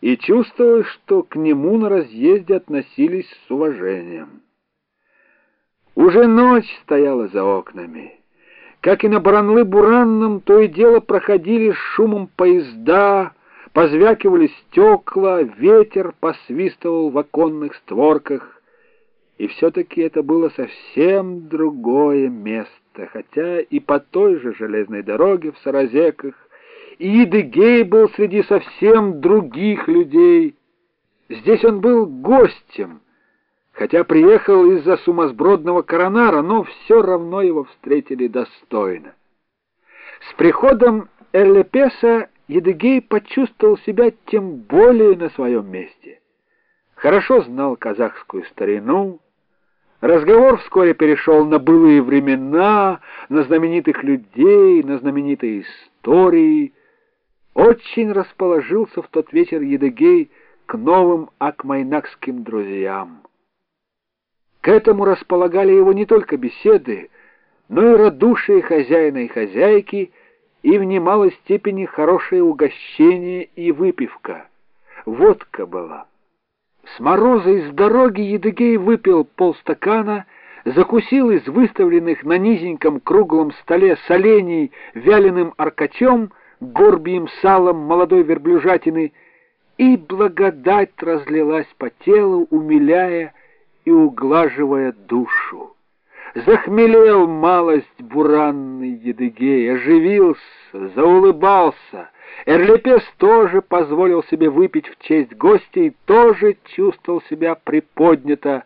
и чувствовал, что к нему на разъезде относились с уважением. Уже ночь стояла за окнами. Как и на Баранлы-Буранном, то и дело проходили с шумом поезда, позвякивали стекла, ветер посвистывал в оконных створках. И все-таки это было совсем другое место, хотя и по той же железной дороге в Саразеках, и Идыгей был среди совсем других людей. Здесь он был гостем, хотя приехал из-за сумасбродного коронара, но все равно его встретили достойно. С приходом Эрлепеса Едыгей почувствовал себя тем более на своем месте. Хорошо знал казахскую старину, Разговор вскоре перешел на былые времена, на знаменитых людей, на знаменитые истории — очень расположился в тот вечер Едыгей к новым акмайнакским друзьям. К этому располагали его не только беседы, но и радушие хозяина и хозяйки, и в немалой степени хорошее угощение и выпивка. Водка была. С мороза из дороги Едыгей выпил полстакана, закусил из выставленных на низеньком круглом столе солений вяленым аркачом горбием салом молодой верблюжатины, и благодать разлилась по телу, умиляя и углаживая душу. Захмелел малость буранный Едыгей, оживился, заулыбался. Эрлепес тоже позволил себе выпить в честь гостя и тоже чувствовал себя приподнято,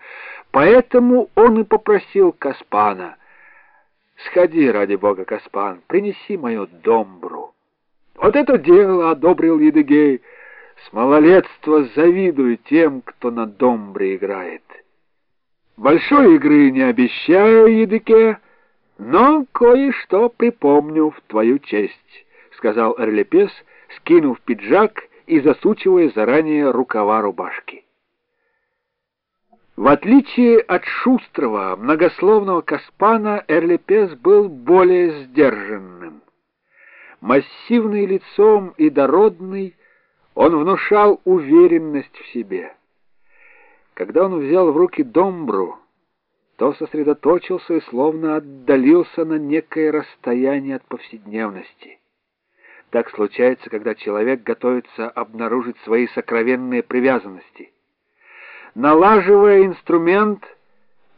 поэтому он и попросил Каспана. «Сходи, ради бога, Каспан, принеси мою домбру». Вот это дело одобрил Едыгей. С малолетства завидую тем, кто на домбре играет. Большой игры не обещаю, Едыке, но кое-что припомню в твою честь, — сказал Эрлепес, скинув пиджак и засучивая заранее рукава рубашки. В отличие от шустрого, многословного Каспана, Эрлепес был более сдержанным. Массивный лицом и дородный, он внушал уверенность в себе. Когда он взял в руки домбру, то сосредоточился и словно отдалился на некое расстояние от повседневности. Так случается, когда человек готовится обнаружить свои сокровенные привязанности. Налаживая инструмент,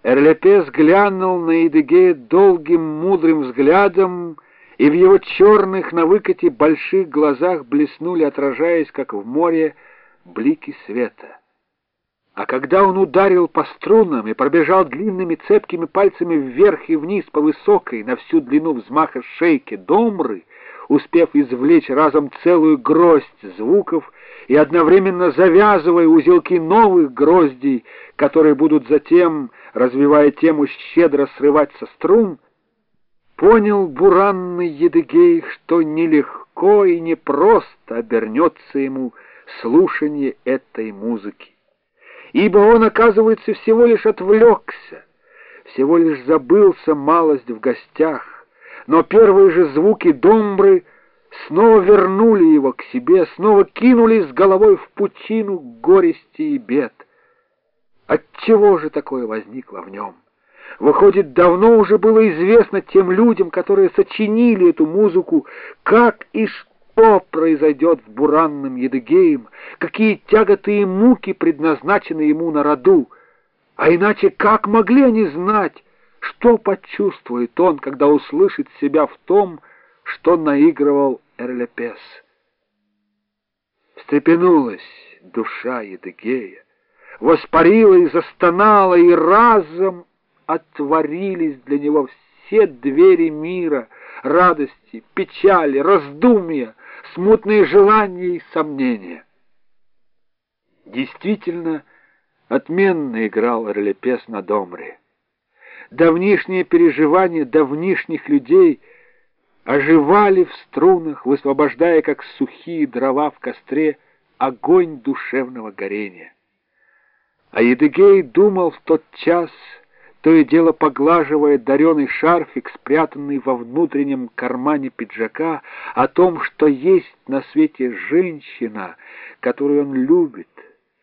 Эрлепес глянул на Идыгея долгим мудрым взглядом и в его черных на выкате больших глазах блеснули, отражаясь, как в море, блики света. А когда он ударил по струнам и пробежал длинными цепкими пальцами вверх и вниз по высокой на всю длину взмаха шейки домры, успев извлечь разом целую гроздь звуков и одновременно завязывая узелки новых гроздей, которые будут затем, развивая тему, щедро срывать со струн, Понял буранный Едыгей, что нелегко и непросто обернется ему слушание этой музыки. Ибо он, оказывается, всего лишь отвлекся, всего лишь забылся малость в гостях, но первые же звуки домбры снова вернули его к себе, снова кинули с головой в пучину горести и бед. Отчего же такое возникло в нем? Выходит, давно уже было известно тем людям, которые сочинили эту музыку, как и что произойдет с буранным Едыгеем, какие тяготы и муки предназначены ему на роду. А иначе как могли они знать, что почувствует он, когда услышит себя в том, что наигрывал Эрлепес? Встрепенулась душа Едыгея, воспарила и застонала, и разом отворились для него все двери мира, радости, печали, раздумья, смутные желания и сомнения. Действительно, отменно играл Эрлепес на домре. Давнишние переживания давнишних людей оживали в струнах, высвобождая, как сухие дрова в костре, огонь душевного горения. А Едыгей думал в тот час то и дело поглаживая дареный шарфик, спрятанный во внутреннем кармане пиджака, о том, что есть на свете женщина, которую он любит,